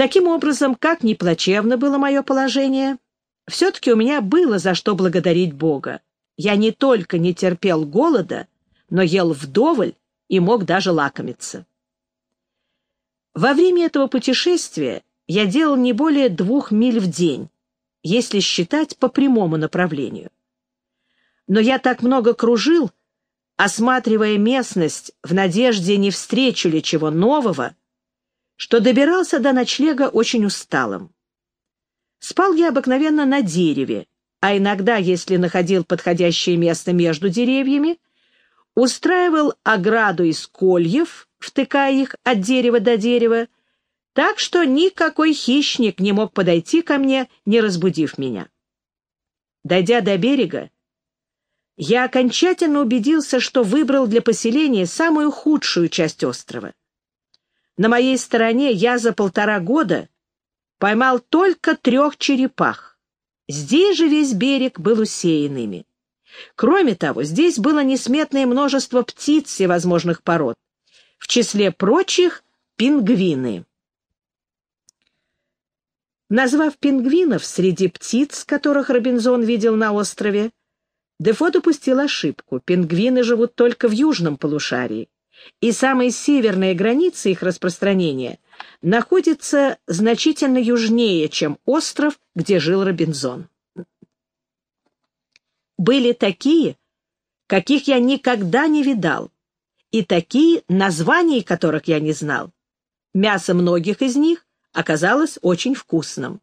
Таким образом, как ни плачевно было мое положение, все-таки у меня было за что благодарить Бога. Я не только не терпел голода, но ел вдоволь и мог даже лакомиться. Во время этого путешествия я делал не более двух миль в день, если считать по прямому направлению. Но я так много кружил, осматривая местность в надежде, не встречу ли чего нового, что добирался до ночлега очень усталым. Спал я обыкновенно на дереве, а иногда, если находил подходящее место между деревьями, устраивал ограду из кольев, втыкая их от дерева до дерева, так что никакой хищник не мог подойти ко мне, не разбудив меня. Дойдя до берега, я окончательно убедился, что выбрал для поселения самую худшую часть острова. На моей стороне я за полтора года поймал только трех черепах. Здесь же весь берег был усеян ими. Кроме того, здесь было несметное множество птиц всевозможных пород, в числе прочих — пингвины. Назвав пингвинов среди птиц, которых Робинзон видел на острове, Дефо допустил ошибку. Пингвины живут только в южном полушарии, и самая северная граница их распространения находится значительно южнее, чем остров, где жил Робинзон. Были такие, каких я никогда не видал, и такие, названий которых я не знал. Мясо многих из них оказалось очень вкусным.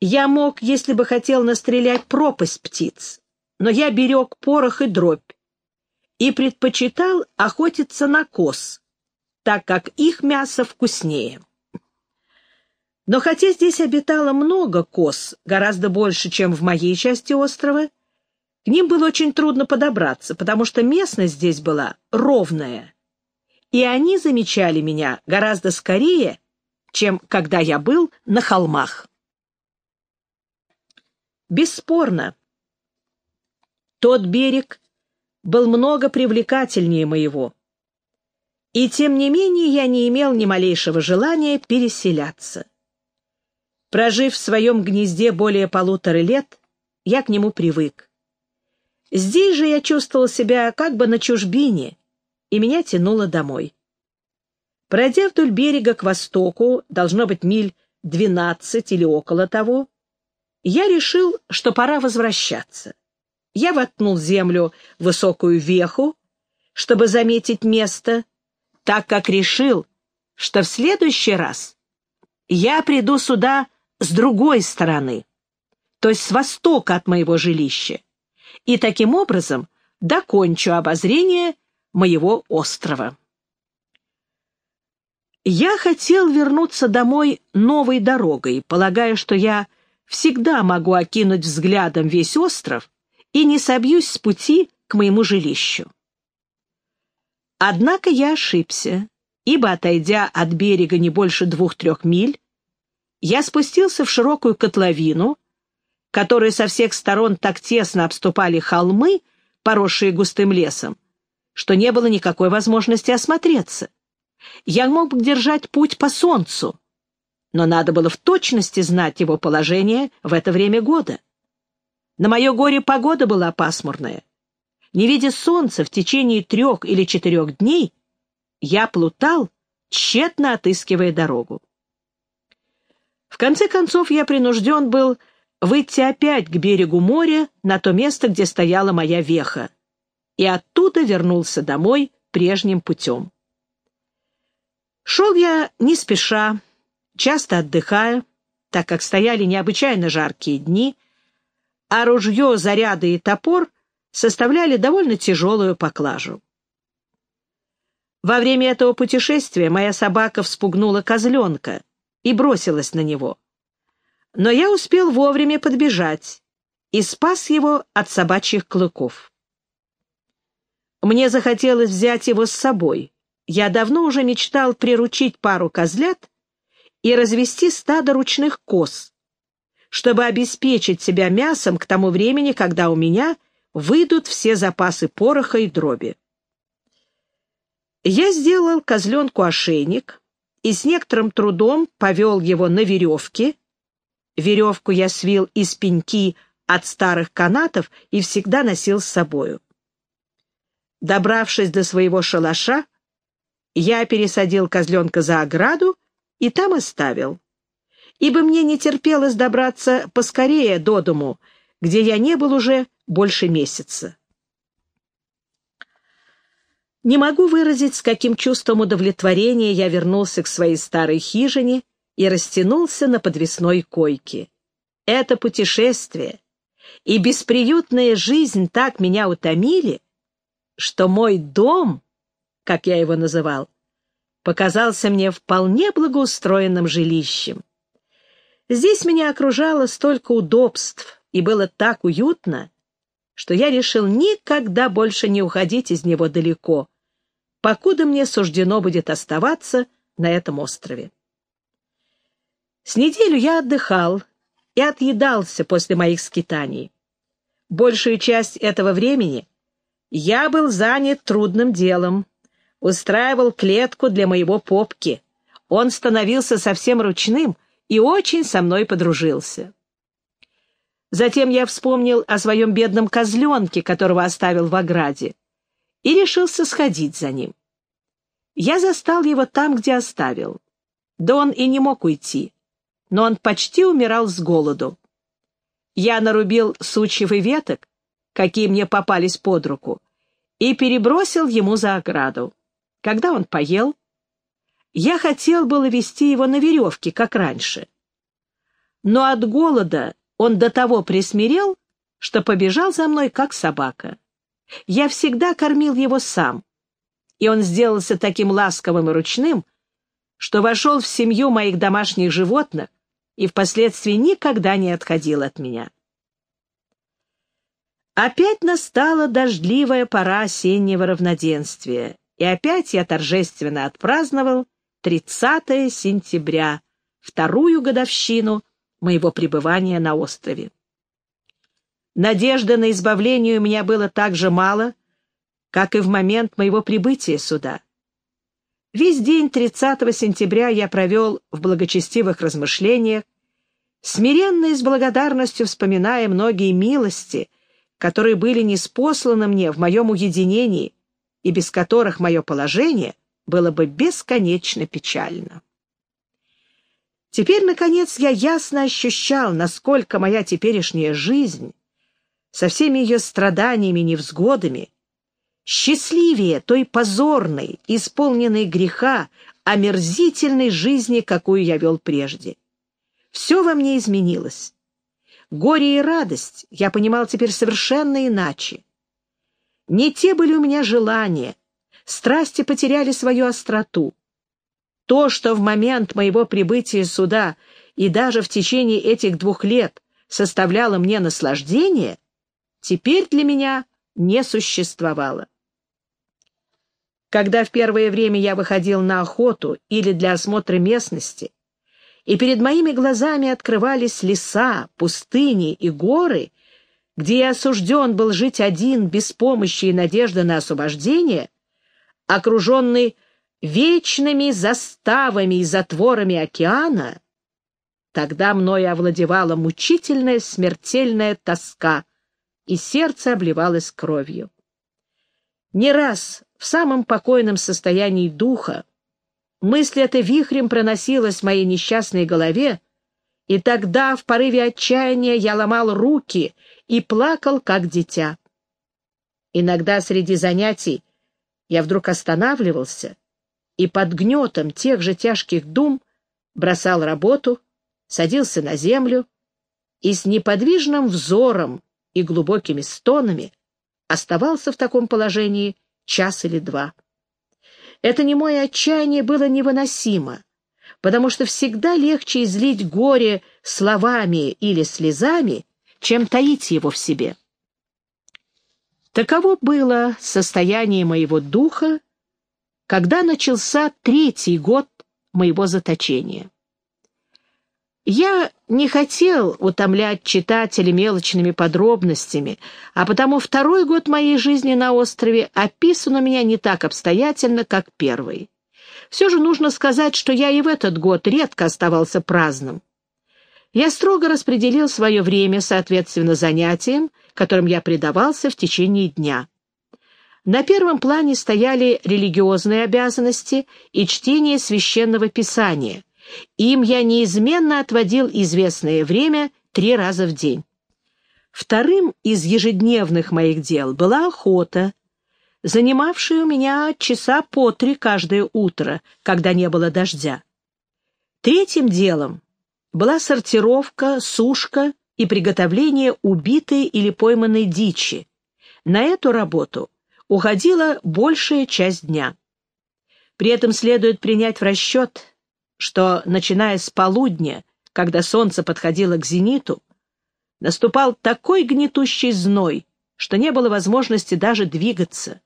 Я мог, если бы хотел, настрелять пропасть птиц, но я берег порох и дробь и предпочитал охотиться на коз, так как их мясо вкуснее. Но хотя здесь обитало много коз, гораздо больше, чем в моей части острова, к ним было очень трудно подобраться, потому что местность здесь была ровная, и они замечали меня гораздо скорее, чем когда я был на холмах. Бесспорно, тот берег был много привлекательнее моего, и тем не менее я не имел ни малейшего желания переселяться. Прожив в своем гнезде более полутора лет, я к нему привык. Здесь же я чувствовал себя как бы на чужбине, и меня тянуло домой. Пройдя вдоль берега к востоку, должно быть миль двенадцать или около того, я решил, что пора возвращаться. Я воткнул землю высокую веху, чтобы заметить место, так как решил, что в следующий раз я приду сюда с другой стороны, то есть с востока от моего жилища, и таким образом докончу обозрение моего острова. Я хотел вернуться домой новой дорогой, полагая, что я всегда могу окинуть взглядом весь остров и не собьюсь с пути к моему жилищу. Однако я ошибся, ибо, отойдя от берега не больше двух-трех миль, я спустился в широкую котловину, которые со всех сторон так тесно обступали холмы, поросшие густым лесом, что не было никакой возможности осмотреться я мог бы держать путь по солнцу, но надо было в точности знать его положение в это время года. На мое горе погода была пасмурная. Не видя солнца в течение трех или четырех дней, я плутал, тщетно отыскивая дорогу. В конце концов, я принужден был выйти опять к берегу моря на то место, где стояла моя веха, и оттуда вернулся домой прежним путем. Шел я не спеша, часто отдыхая, так как стояли необычайно жаркие дни, а ружье, заряды и топор составляли довольно тяжелую поклажу. Во время этого путешествия моя собака вспугнула козленка и бросилась на него. Но я успел вовремя подбежать и спас его от собачьих клыков. Мне захотелось взять его с собой, я давно уже мечтал приручить пару козлят и развести стадо ручных коз, чтобы обеспечить себя мясом к тому времени, когда у меня выйдут все запасы пороха и дроби. Я сделал козленку ошейник и с некоторым трудом повел его на веревке. Веревку я свил из пеньки от старых канатов и всегда носил с собою. Добравшись до своего шалаша, я пересадил козленка за ограду и там оставил, ибо мне не терпелось добраться поскорее до дому, где я не был уже больше месяца. Не могу выразить, с каким чувством удовлетворения я вернулся к своей старой хижине и растянулся на подвесной койке. Это путешествие и бесприютная жизнь так меня утомили, что мой дом, как я его называл, показался мне вполне благоустроенным жилищем. Здесь меня окружало столько удобств, и было так уютно, что я решил никогда больше не уходить из него далеко, покуда мне суждено будет оставаться на этом острове. С неделю я отдыхал и отъедался после моих скитаний. Большую часть этого времени я был занят трудным делом, устраивал клетку для моего попки. Он становился совсем ручным и очень со мной подружился. Затем я вспомнил о своем бедном козленке, которого оставил в ограде, и решился сходить за ним. Я застал его там, где оставил. Да он и не мог уйти, но он почти умирал с голоду. Я нарубил сучьев веток, какие мне попались под руку, и перебросил ему за ограду. Когда он поел, я хотел было вести его на веревке, как раньше. Но от голода он до того присмирел, что побежал за мной, как собака. Я всегда кормил его сам, и он сделался таким ласковым и ручным, что вошел в семью моих домашних животных и впоследствии никогда не отходил от меня. Опять настала дождливая пора осеннего равноденствия, и опять я торжественно отпраздновал 30 сентября, вторую годовщину моего пребывания на острове. Надежды на избавление у меня было так же мало, как и в момент моего прибытия сюда. Весь день 30 сентября я провел в благочестивых размышлениях, смиренно и с благодарностью вспоминая многие милости, которые были неспосланы мне в моем уединении и без которых мое положение было бы бесконечно печально. Теперь, наконец, я ясно ощущал, насколько моя теперешняя жизнь со всеми ее страданиями и невзгодами счастливее той позорной, исполненной греха, омерзительной жизни, какую я вел прежде. Все во мне изменилось. Горе и радость я понимал теперь совершенно иначе. Не те были у меня желания, страсти потеряли свою остроту. То, что в момент моего прибытия сюда и даже в течение этих двух лет составляло мне наслаждение, теперь для меня не существовало. Когда в первое время я выходил на охоту или для осмотра местности, и перед моими глазами открывались леса, пустыни и горы, где я осужден был жить один, без помощи и надежды на освобождение, окруженный вечными заставами и затворами океана, тогда мною овладевала мучительная смертельная тоска, и сердце обливалось кровью. Не раз в самом покойном состоянии духа мысль эта вихрем проносилась в моей несчастной голове, и тогда в порыве отчаяния я ломал руки и плакал, как дитя. Иногда среди занятий я вдруг останавливался и под гнетом тех же тяжких дум бросал работу, садился на землю и с неподвижным взором и глубокими стонами оставался в таком положении час или два. Это немое отчаяние было невыносимо, потому что всегда легче излить горе словами или слезами, чем таить его в себе. Таково было состояние моего духа когда начался третий год моего заточения. Я не хотел утомлять читателей мелочными подробностями, а потому второй год моей жизни на острове описан у меня не так обстоятельно, как первый. Все же нужно сказать, что я и в этот год редко оставался праздным. Я строго распределил свое время соответственно занятиям, которым я предавался в течение дня. На первом плане стояли религиозные обязанности и чтение священного писания. Им я неизменно отводил известное время три раза в день. Вторым из ежедневных моих дел была охота, занимавшая у меня часа по три каждое утро, когда не было дождя. Третьим делом была сортировка, сушка и приготовление убитой или пойманной дичи. На эту работу уходила большая часть дня. При этом следует принять в расчет, что, начиная с полудня, когда солнце подходило к зениту, наступал такой гнетущий зной, что не было возможности даже двигаться.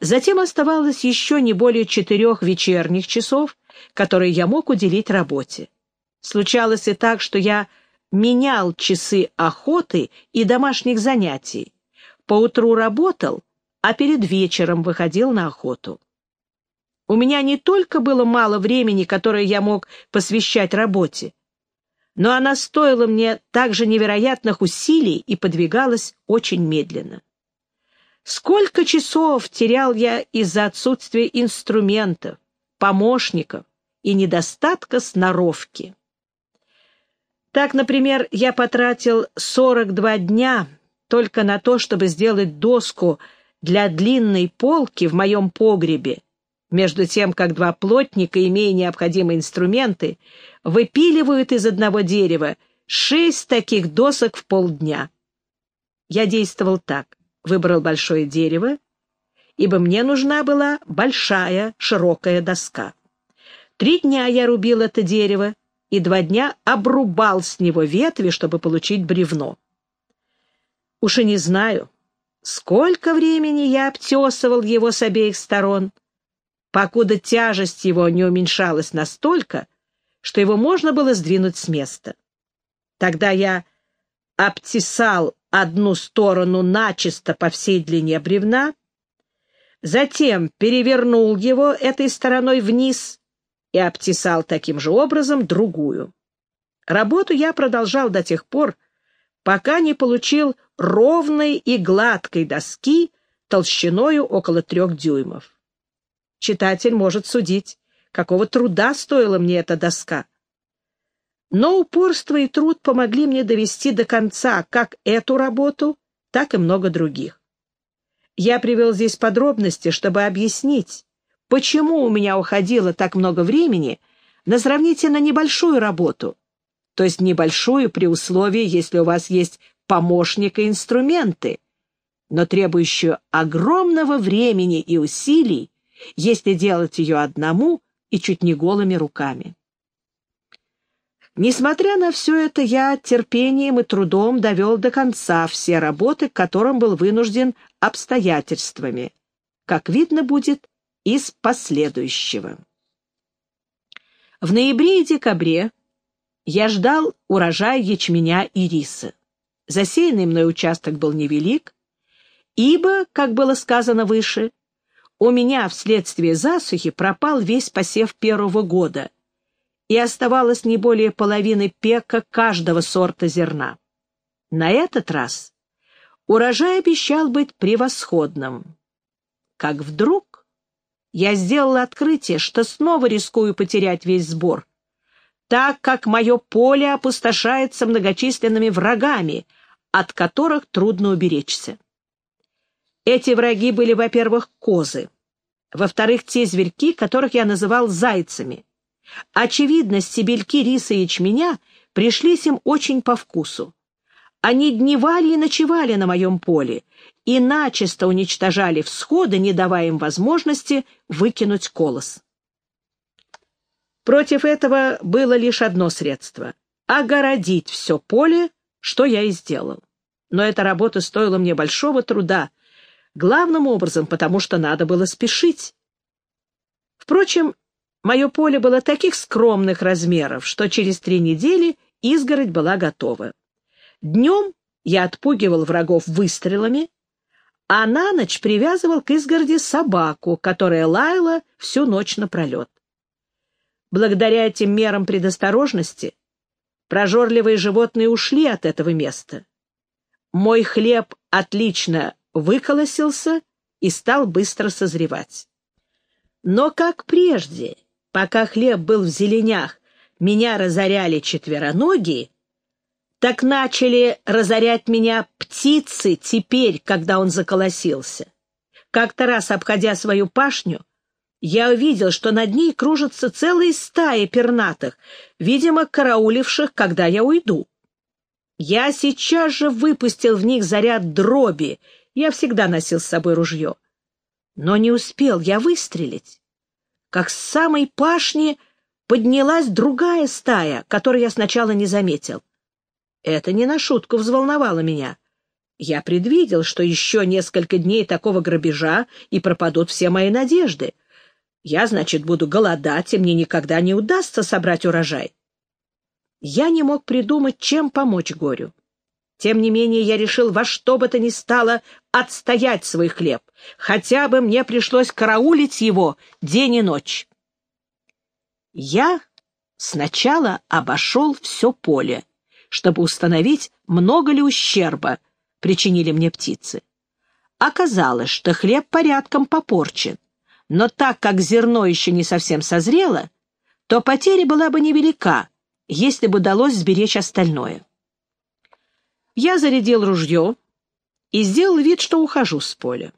Затем оставалось еще не более четырех вечерних часов, которые я мог уделить работе. Случалось и так, что я менял часы охоты и домашних занятий. Поутру работал, а перед вечером выходил на охоту. У меня не только было мало времени, которое я мог посвящать работе, но она стоила мне также невероятных усилий и подвигалась очень медленно. Сколько часов терял я из-за отсутствия инструментов, помощников и недостатка сноровки. Так, например, я потратил 42 дня только на то, чтобы сделать доску для длинной полки в моем погребе, между тем, как два плотника, имея необходимые инструменты, выпиливают из одного дерева шесть таких досок в полдня. Я действовал так. Выбрал большое дерево, ибо мне нужна была большая широкая доска. Три дня я рубил это дерево, и два дня обрубал с него ветви, чтобы получить бревно. Уж и не знаю, сколько времени я обтесывал его с обеих сторон, покуда тяжесть его не уменьшалась настолько, что его можно было сдвинуть с места. Тогда я обтесал одну сторону начисто по всей длине бревна, затем перевернул его этой стороной вниз и обтесал таким же образом другую. Работу я продолжал до тех пор, пока не получил ровной и гладкой доски толщиною около трех дюймов. Читатель может судить, какого труда стоила мне эта доска. Но упорство и труд помогли мне довести до конца как эту работу, так и много других. Я привел здесь подробности, чтобы объяснить, почему у меня уходило так много времени на сравнительно небольшую работу, то есть небольшую при условии, если у вас есть помощник и инструменты, но требующую огромного времени и усилий, если делать ее одному и чуть не голыми руками. Несмотря на все это, я терпением и трудом довел до конца все работы, к которым был вынужден обстоятельствами, как видно будет из последующего. В ноябре и декабре я ждал урожая ячменя и риса. Засеянный мной участок был невелик, ибо, как было сказано выше, у меня вследствие засухи пропал весь посев первого года — и оставалось не более половины пека каждого сорта зерна. На этот раз урожай обещал быть превосходным. Как вдруг я сделал открытие, что снова рискую потерять весь сбор, так как мое поле опустошается многочисленными врагами, от которых трудно уберечься. Эти враги были, во-первых, козы, во-вторых, те зверьки, которых я называл зайцами, Очевидно, стебельки риса и ячменя пришлись им очень по вкусу. Они дневали и ночевали на моем поле и начисто уничтожали всходы, не давая им возможности выкинуть колос. Против этого было лишь одно средство — огородить все поле, что я и сделал. Но эта работа стоила мне большого труда, главным образом потому, что надо было спешить. Впрочем, Мое поле было таких скромных размеров, что через три недели изгородь была готова. Днем я отпугивал врагов выстрелами, а на ночь привязывал к изгороди собаку, которая лаяла всю ночь напролет. Благодаря этим мерам предосторожности прожорливые животные ушли от этого места. Мой хлеб отлично выколосился и стал быстро созревать. Но как прежде, пока хлеб был в зеленях, меня разоряли четвероногие, так начали разорять меня птицы теперь, когда он заколосился. Как-то раз, обходя свою пашню, я увидел, что над ней кружатся целые стаи пернатых, видимо, карауливших, когда я уйду. Я сейчас же выпустил в них заряд дроби, я всегда носил с собой ружье. Но не успел я выстрелить. Как с самой пашни поднялась другая стая, которую я сначала не заметил. Это не на шутку взволновало меня. Я предвидел, что еще несколько дней такого грабежа, и пропадут все мои надежды. Я, значит, буду голодать, и мне никогда не удастся собрать урожай. Я не мог придумать, чем помочь горю. Тем не менее, я решил во что бы то ни стало отстоять свой хлеб, хотя бы мне пришлось караулить его день и ночь. Я сначала обошел все поле, чтобы установить, много ли ущерба причинили мне птицы. Оказалось, что хлеб порядком попорчен, но так как зерно еще не совсем созрело, то потеря была бы невелика, если бы удалось сберечь остальное. Я зарядил ружье и сделал вид, что ухожу с поля.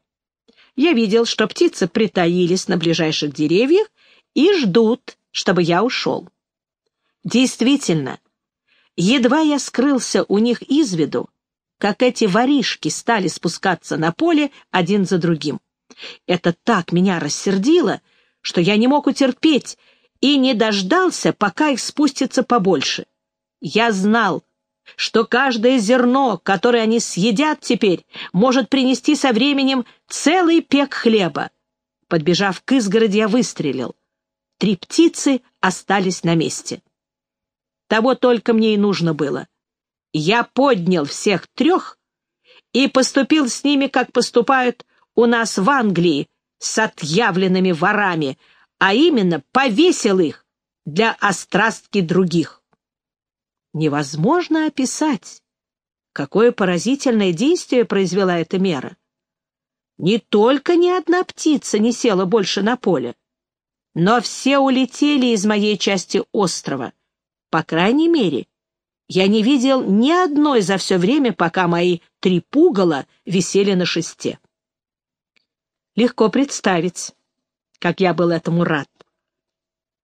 Я видел, что птицы притаились на ближайших деревьях и ждут, чтобы я ушел. Действительно, едва я скрылся у них из виду, как эти воришки стали спускаться на поле один за другим. Это так меня рассердило, что я не мог утерпеть и не дождался, пока их спустится побольше. Я знал, что каждое зерно, которое они съедят теперь, может принести со временем целый пек хлеба. Подбежав к изгороди, я выстрелил. Три птицы остались на месте. Того только мне и нужно было. Я поднял всех трех и поступил с ними, как поступают у нас в Англии, с отъявленными ворами, а именно повесил их для острастки других. Невозможно описать, какое поразительное действие произвела эта мера. Не только ни одна птица не села больше на поле, но все улетели из моей части острова. По крайней мере, я не видел ни одной за все время, пока мои три пугала висели на шесте. Легко представить, как я был этому рад.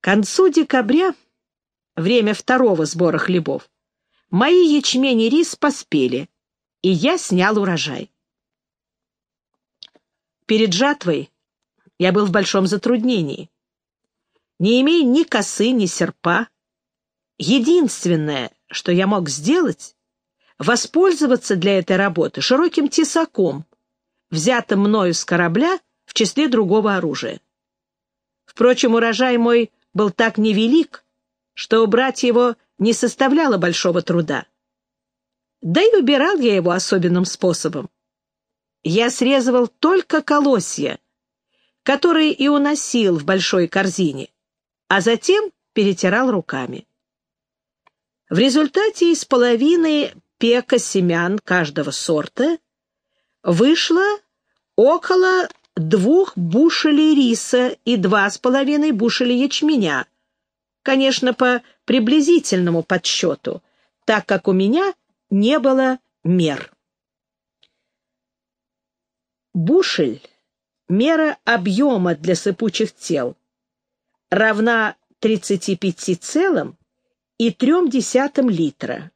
К концу декабря, время второго сбора хлебов, мои ячмень и рис поспели, и я снял урожай. Перед жатвой я был в большом затруднении. Не имея ни косы, ни серпа, единственное, что я мог сделать, воспользоваться для этой работы широким тесаком, взятым мною с корабля в числе другого оружия. Впрочем, урожай мой был так невелик, что убрать его не составляло большого труда. Да и убирал я его особенным способом. Я срезывал только колосья, которые и уносил в большой корзине, а затем перетирал руками. В результате из половины пека семян каждого сорта вышло около двух бушелей риса и два с половиной бушеля ячменя, конечно, по приблизительному подсчету, так как у меня не было мер. Бушель — мера объема для сыпучих тел, равна 35 целым и 0,3 литра.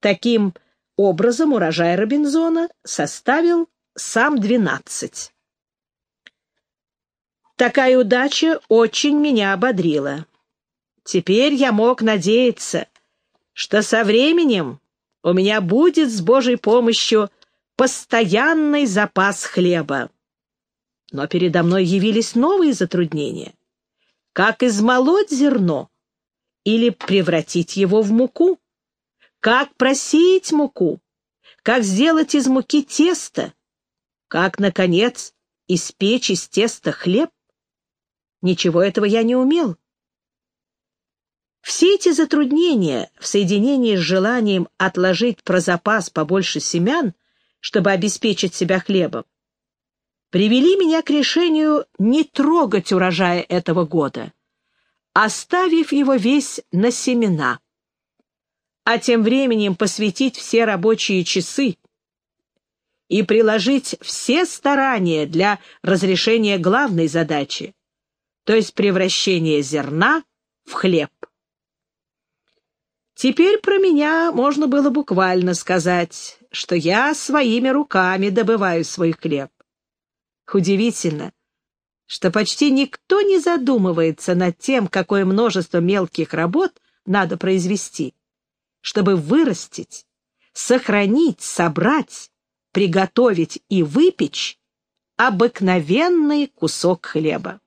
Таким образом урожай Робинзона составил сам 12. Такая удача очень меня ободрила. Теперь я мог надеяться, что со временем у меня будет с Божьей помощью постоянный запас хлеба. Но передо мной явились новые затруднения. Как измолоть зерно или превратить его в муку? Как просеять муку? Как сделать из муки тесто? как, наконец, испечь из теста хлеб? Ничего этого я не умел. Все эти затруднения в соединении с желанием отложить про запас побольше семян, чтобы обеспечить себя хлебом, привели меня к решению не трогать урожая этого года, оставив его весь на семена, а тем временем посвятить все рабочие часы и приложить все старания для разрешения главной задачи, то есть превращения зерна в хлеб. Теперь про меня можно было буквально сказать, что я своими руками добываю свой хлеб. Удивительно, что почти никто не задумывается над тем, какое множество мелких работ надо произвести, чтобы вырастить, сохранить, собрать, приготовить и выпечь обыкновенный кусок хлеба.